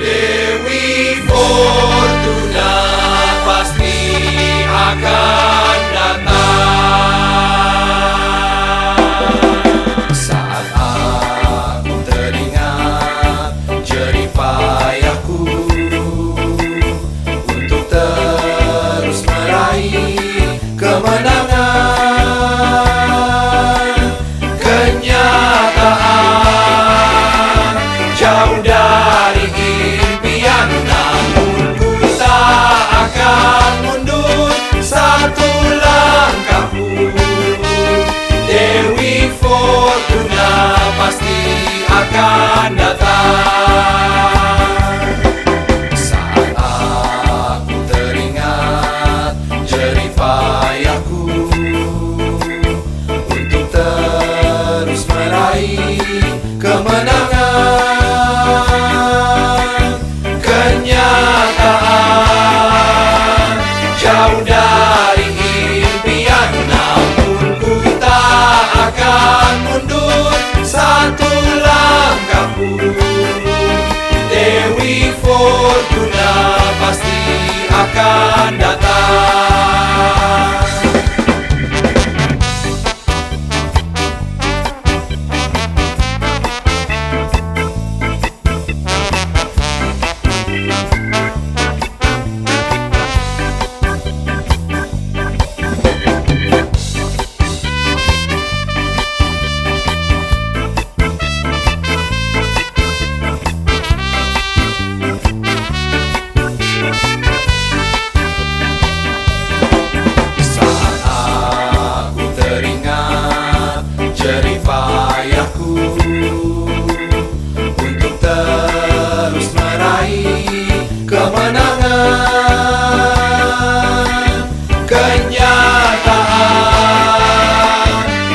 Here we fall. Akan datang Kenyataan.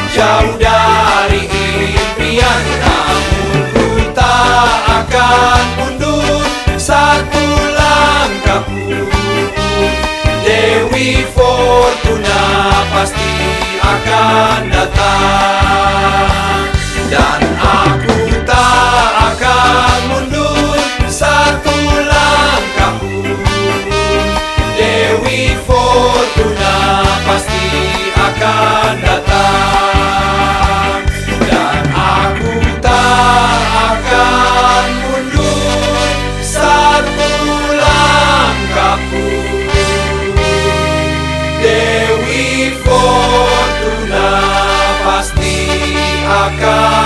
Jauh dari impian Namun ku tak akan mundur. Satu langkah pun Dewi Fortuna pasti akan datang God.